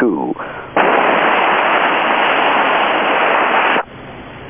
two.